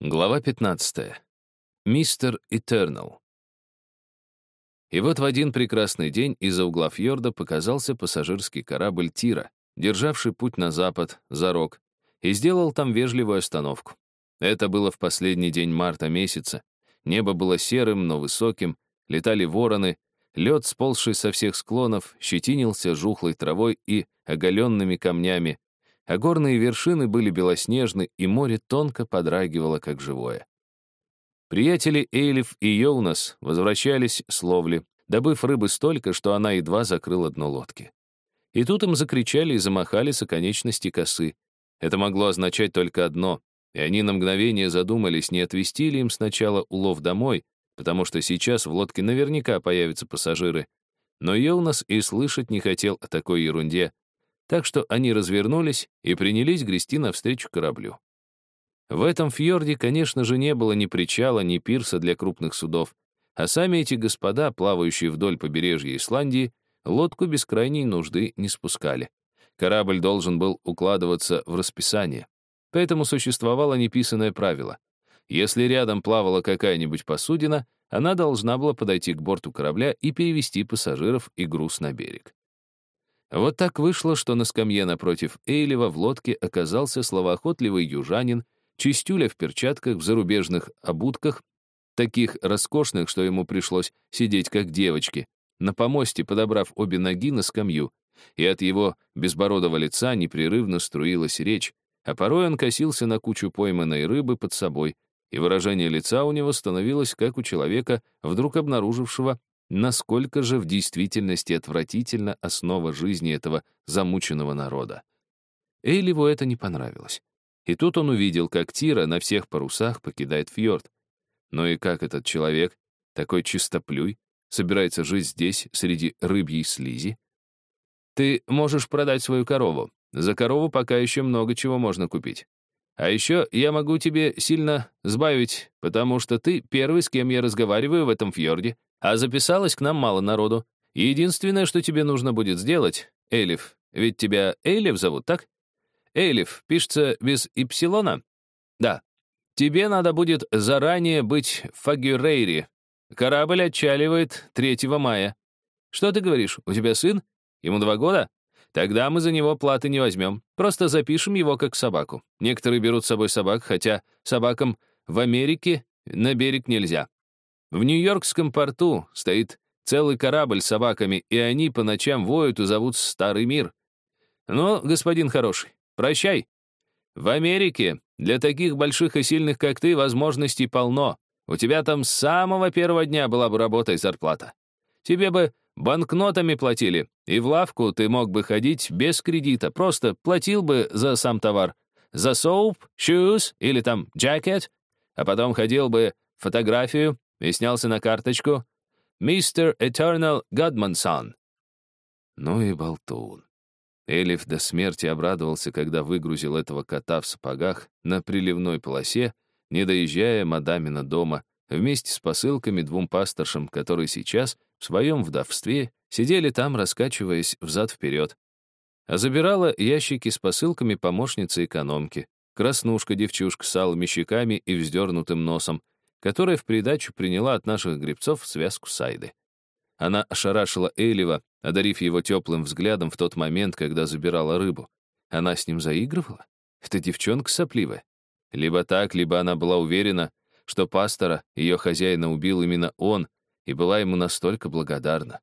Глава 15. Мистер Этернал. И вот в один прекрасный день из-за угла фьорда показался пассажирский корабль «Тира», державший путь на запад, за рог, и сделал там вежливую остановку. Это было в последний день марта месяца. Небо было серым, но высоким, летали вороны, лед, сползший со всех склонов, щетинился жухлой травой и оголенными камнями, а горные вершины были белоснежны, и море тонко подрагивало, как живое. Приятели Эйлиф и Йоунас возвращались с ловли, добыв рыбы столько, что она едва закрыла дно лодки. И тут им закричали и замахали с оконечности косы. Это могло означать только одно, и они на мгновение задумались, не отвезти ли им сначала улов домой, потому что сейчас в лодке наверняка появятся пассажиры. Но Йоунас и слышать не хотел о такой ерунде, так что они развернулись и принялись грести навстречу кораблю. В этом фьорде, конечно же, не было ни причала, ни пирса для крупных судов, а сами эти господа, плавающие вдоль побережья Исландии, лодку без крайней нужды не спускали. Корабль должен был укладываться в расписание. Поэтому существовало неписанное правило. Если рядом плавала какая-нибудь посудина, она должна была подойти к борту корабля и перевести пассажиров и груз на берег. Вот так вышло, что на скамье напротив Эйлева в лодке оказался словоохотливый южанин, чистюля в перчатках, в зарубежных обутках, таких роскошных, что ему пришлось сидеть как девочке, на помосте, подобрав обе ноги на скамью, и от его безбородого лица непрерывно струилась речь, а порой он косился на кучу пойманной рыбы под собой, и выражение лица у него становилось как у человека, вдруг обнаружившего насколько же в действительности отвратительна основа жизни этого замученного народа. Эйливу это не понравилось. И тут он увидел, как Тира на всех парусах покидает фьорд. Но и как этот человек, такой чистоплюй, собирается жить здесь, среди рыбьей слизи? Ты можешь продать свою корову. За корову пока еще много чего можно купить. А еще я могу тебе сильно сбавить, потому что ты первый, с кем я разговариваю в этом фьорде, а записалось к нам мало народу. единственное, что тебе нужно будет сделать, Элиф, ведь тебя Элиф зовут, так? Элиф пишется без ипсилона? Да. Тебе надо будет заранее быть в Фагюрейре. Корабль отчаливает 3 мая. Что ты говоришь, у тебя сын? Ему два года? Тогда мы за него платы не возьмем. Просто запишем его как собаку. Некоторые берут с собой собак, хотя собакам в Америке на берег нельзя. В Нью-Йоркском порту стоит целый корабль с собаками, и они по ночам воют и зовут Старый мир. Но, господин хороший, прощай. В Америке для таких больших и сильных, как ты, возможностей полно. У тебя там с самого первого дня была бы работа и зарплата. Тебе бы банкнотами платили, и в лавку ты мог бы ходить без кредита, просто платил бы за сам товар. За соуп, shoes или там jacket, а потом ходил бы фотографию и снялся на карточку «Мистер Этернал Гадмансон». Ну и болтун. Элиф до смерти обрадовался, когда выгрузил этого кота в сапогах на приливной полосе, не доезжая мадамина дома, вместе с посылками двум пасторшам, которые сейчас, в своем вдовстве, сидели там, раскачиваясь взад-вперед. А забирала ящики с посылками помощница экономки, краснушка-девчушка с алыми щеками и вздернутым носом, которая в придачу приняла от наших гребцов связку сайды. Она ошарашила Эйлева, одарив его теплым взглядом в тот момент, когда забирала рыбу. Она с ним заигрывала? Это девчонка сопливая. Либо так, либо она была уверена, что пастора, ее хозяина, убил именно он, и была ему настолько благодарна.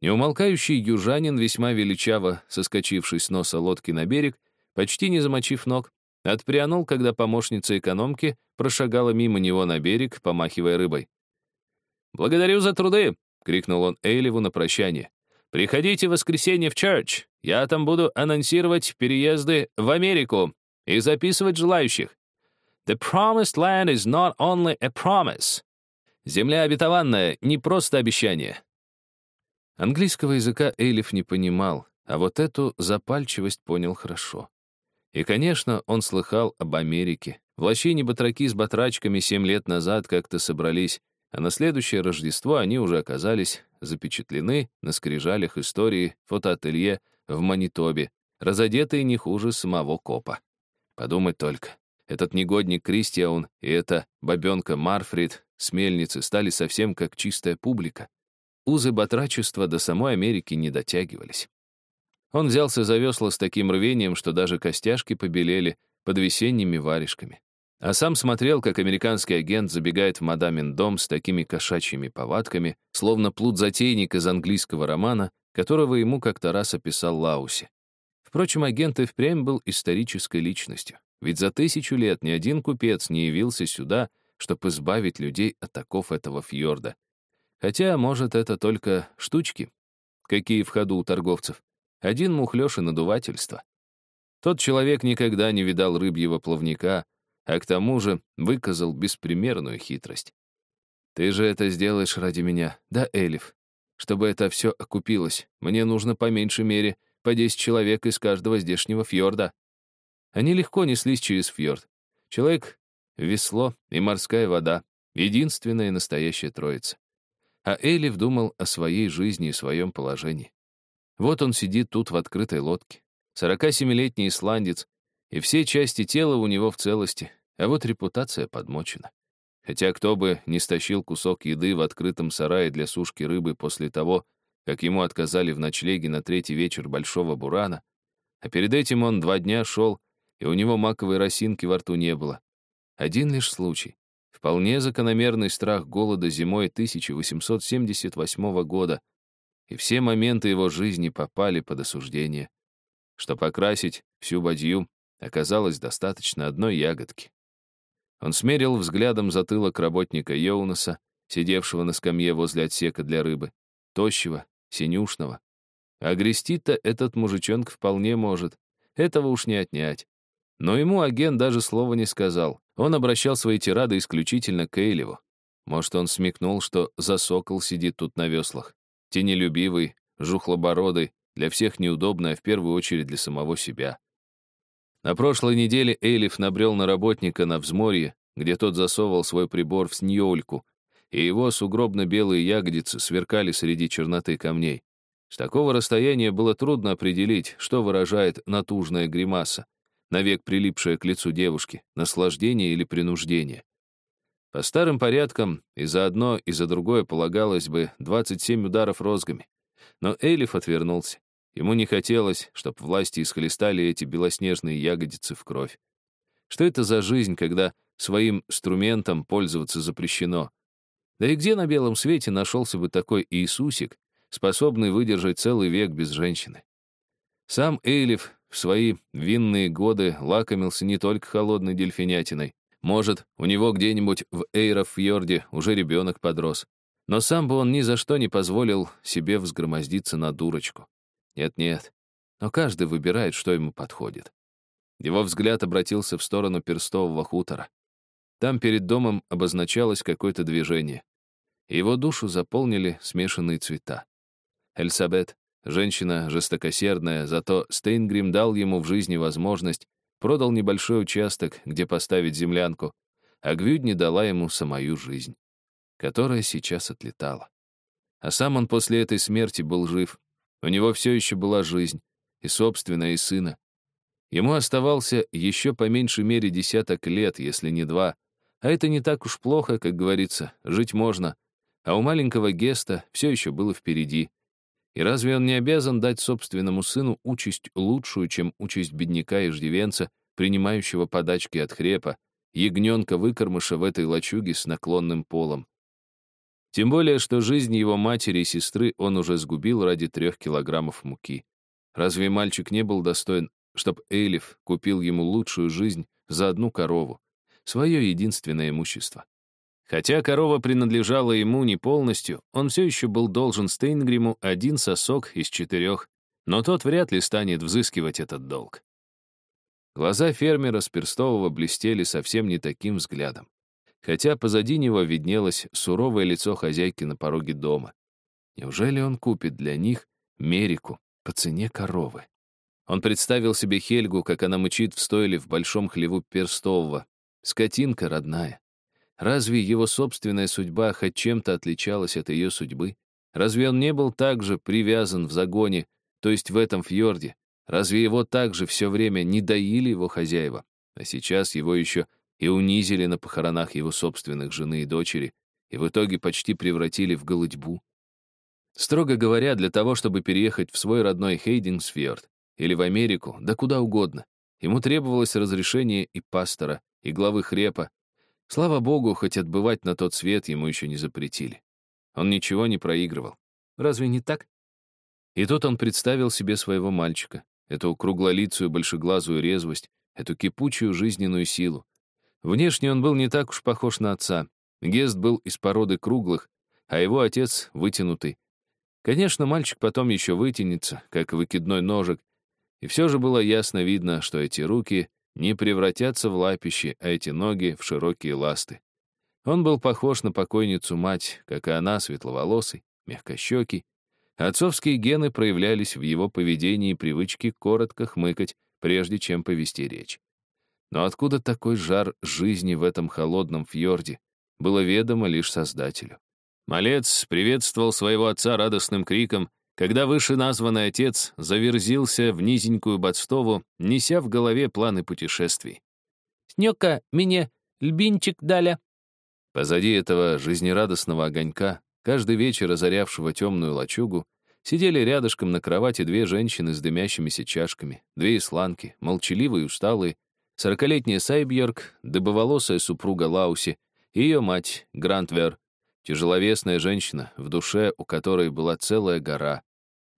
Неумолкающий южанин, весьма величаво соскочивший с носа лодки на берег, почти не замочив ног, Отпрянул, когда помощница экономки прошагала мимо него на берег, помахивая рыбой. «Благодарю за труды!» — крикнул он Эйлеву на прощание. «Приходите в воскресенье в Чарч. Я там буду анонсировать переезды в Америку и записывать желающих. The promised land is not only a promise. Земля обетованная — не просто обещание». Английского языка Эйлиф не понимал, а вот эту запальчивость понял хорошо. И, конечно, он слыхал об Америке. В лощине батраки с батрачками семь лет назад как-то собрались, а на следующее Рождество они уже оказались запечатлены на скрижалях истории фотоателье в Манитобе, разодетые не хуже самого копа. Подумать только. Этот негодник Кристиаун и эта бабенка Марфрид с мельницы стали совсем как чистая публика. Узы батрачества до самой Америки не дотягивались. Он взялся за весла с таким рвением, что даже костяшки побелели под весенними варежками. А сам смотрел, как американский агент забегает в мадамин дом с такими кошачьими повадками, словно плут-затейник из английского романа, которого ему как-то раз описал Лауси. Впрочем, агент и впрямь был исторической личностью. Ведь за тысячу лет ни один купец не явился сюда, чтобы избавить людей от оков этого фьорда. Хотя, может, это только штучки, какие в ходу у торговцев. Один мухлёж и надувательство. Тот человек никогда не видал рыбьего плавника, а к тому же выказал беспримерную хитрость. «Ты же это сделаешь ради меня, да, Элиф? Чтобы это все окупилось, мне нужно по меньшей мере по 10 человек из каждого здешнего фьорда». Они легко неслись через фьорд. Человек, весло и морская вода — единственная настоящая троица. А Элиф думал о своей жизни и своем положении. Вот он сидит тут в открытой лодке. 47-летний исландец, и все части тела у него в целости, а вот репутация подмочена. Хотя кто бы не стащил кусок еды в открытом сарае для сушки рыбы после того, как ему отказали в ночлеге на третий вечер Большого Бурана, а перед этим он два дня шел, и у него маковой росинки во рту не было. Один лишь случай. Вполне закономерный страх голода зимой 1878 года, и все моменты его жизни попали под осуждение. Чтобы покрасить всю бадью, оказалось достаточно одной ягодки. Он смерил взглядом затылок работника Йоунаса, сидевшего на скамье возле отсека для рыбы, тощего, синюшного. А грести-то этот мужичонка вполне может, этого уж не отнять. Но ему агент даже слова не сказал. Он обращал свои тирады исключительно к Эйлеву. Может, он смекнул, что засокол сидит тут на веслах. Тенелюбивый, жухлобородый, для всех неудобно, а в первую очередь для самого себя. На прошлой неделе Эйлиф набрел на работника на взморье, где тот засовывал свой прибор в сньёльку, и его сугробно-белые ягодицы сверкали среди черноты камней. С такого расстояния было трудно определить, что выражает натужная гримаса, навек прилипшая к лицу девушки, наслаждение или принуждение. По старым порядкам и за одно, и за другое полагалось бы 27 ударов розгами. Но Эйлиф отвернулся. Ему не хотелось, чтобы власти исхлестали эти белоснежные ягодицы в кровь. Что это за жизнь, когда своим инструментом пользоваться запрещено? Да и где на белом свете нашелся бы такой Иисусик, способный выдержать целый век без женщины? Сам Эйлиф в свои винные годы лакомился не только холодной дельфинятиной, может, у него где-нибудь в Эйрофьорде уже ребенок подрос. Но сам бы он ни за что не позволил себе взгромоздиться на дурочку. Нет-нет, но каждый выбирает, что ему подходит. Его взгляд обратился в сторону перстового хутора. Там перед домом обозначалось какое-то движение. его душу заполнили смешанные цвета. Эльсабет, женщина жестокосердная, зато Стейнгрим дал ему в жизни возможность продал небольшой участок, где поставить землянку, а Гвюдни дала ему самую жизнь, которая сейчас отлетала. А сам он после этой смерти был жив. У него все еще была жизнь, и собственная, и сына. Ему оставался еще по меньшей мере десяток лет, если не два. А это не так уж плохо, как говорится, жить можно. А у маленького Геста все еще было впереди. И разве он не обязан дать собственному сыну участь лучшую, чем участь бедняка и ждивенца, принимающего подачки от хрепа, ягненка-выкормыша в этой лачуге с наклонным полом? Тем более, что жизнь его матери и сестры он уже сгубил ради трех килограммов муки. Разве мальчик не был достоин, чтобы Эйлиф купил ему лучшую жизнь за одну корову, свое единственное имущество? Хотя корова принадлежала ему не полностью, он все еще был должен Стейнгриму один сосок из четырех, но тот вряд ли станет взыскивать этот долг. Глаза фермера с Перстового блестели совсем не таким взглядом, хотя позади него виднелось суровое лицо хозяйки на пороге дома. Неужели он купит для них Мерику по цене коровы? Он представил себе Хельгу, как она мычит в стойле в большом хлеву Перстового. Скотинка родная. Разве его собственная судьба хоть чем-то отличалась от ее судьбы? Разве он не был также привязан в загоне, то есть в этом фьорде? Разве его также все время не доили его хозяева? А сейчас его еще и унизили на похоронах его собственных жены и дочери, и в итоге почти превратили в голодьбу. Строго говоря, для того, чтобы переехать в свой родной Хейдингсфьорд или в Америку, да куда угодно, ему требовалось разрешение и пастора, и главы хрепа. Слава богу, хоть отбывать на тот свет ему еще не запретили. Он ничего не проигрывал. Разве не так? И тут он представил себе своего мальчика, эту круглолицую большеглазую резвость, эту кипучую жизненную силу. Внешне он был не так уж похож на отца. Гест был из породы круглых, а его отец — вытянутый. Конечно, мальчик потом еще вытянется, как выкидной ножик, и все же было ясно видно, что эти руки не превратятся в лапищи, а эти ноги — в широкие ласты. Он был похож на покойницу мать, как и она, светловолосый, мягкощекий. Отцовские гены проявлялись в его поведении и привычке коротко хмыкать, прежде чем повести речь. Но откуда такой жар жизни в этом холодном фьорде, было ведомо лишь Создателю. Малец приветствовал своего отца радостным криком, когда вышеназванный отец заверзился в низенькую Бадстову, неся в голове планы путешествий. «Снёка, мне льбинчик даля». Позади этого жизнерадостного огонька, каждый вечер озарявшего темную лачугу, сидели рядышком на кровати две женщины с дымящимися чашками, две исланки, молчаливые и усталые, сорокалетняя Сайбьерк, дыбоволосая супруга Лауси и ее мать, Грантвер, тяжеловесная женщина, в душе у которой была целая гора,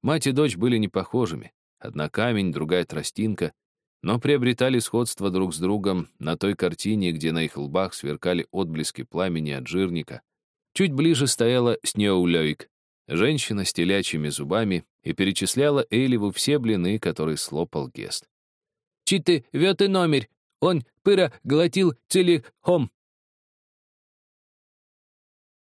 Мать и дочь были не похожими. Одна камень, другая тростинка, но приобретали сходство друг с другом на той картине, где на их лбах сверкали отблески пламени от жирника. Чуть ближе стояла Снеулёйк, женщина с телячьими зубами, и перечисляла Эйлеву все блины, которые слопал Гест. «Читы вёты номер, он пыра глотил целиком».